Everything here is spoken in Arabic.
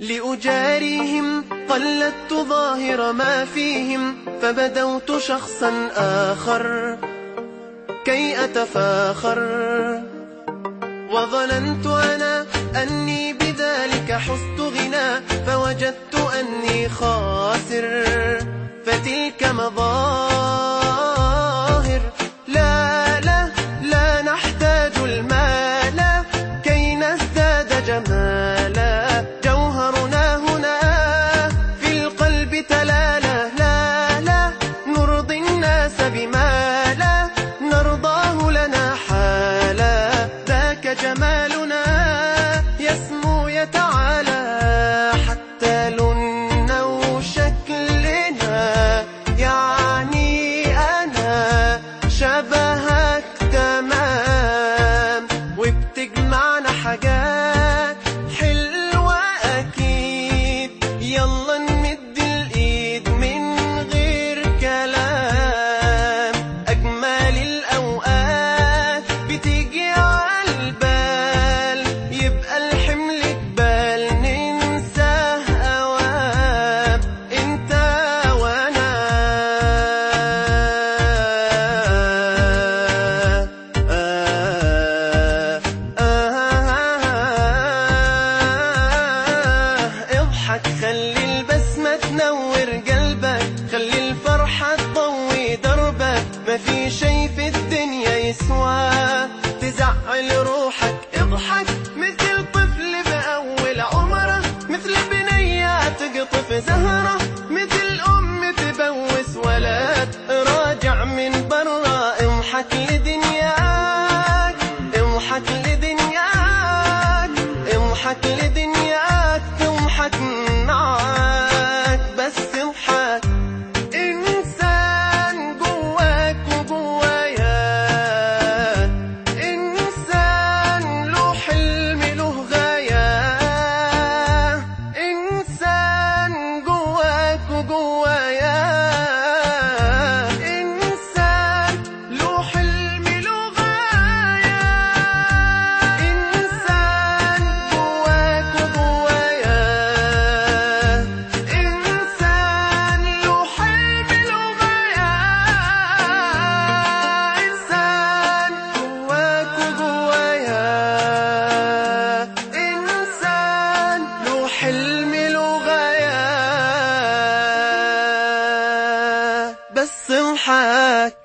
لأجاريهم قلدت ظاهر ما فيهم فبدوت شخصا آخر كي أتفاخر وظننت أنا أني بذلك حزت غنى فوجدت أني خاسر فتلك مظاهر لا لا لا نحتاج المال كي نزداد جمالا اضحك خلي البسمة تنور قلبك خلي الفرحة تضوي دربك. ما في شي في الدنيا يسوى. تزعل روحك اضحك. مثل طفل بأول عمره مثل بنية تقطف زهرة. مثل أم تبوس ولد راجع من برا. اضحك لدنياك اضحك لدنياك اضحك لدنياك. تضحك بس اضحك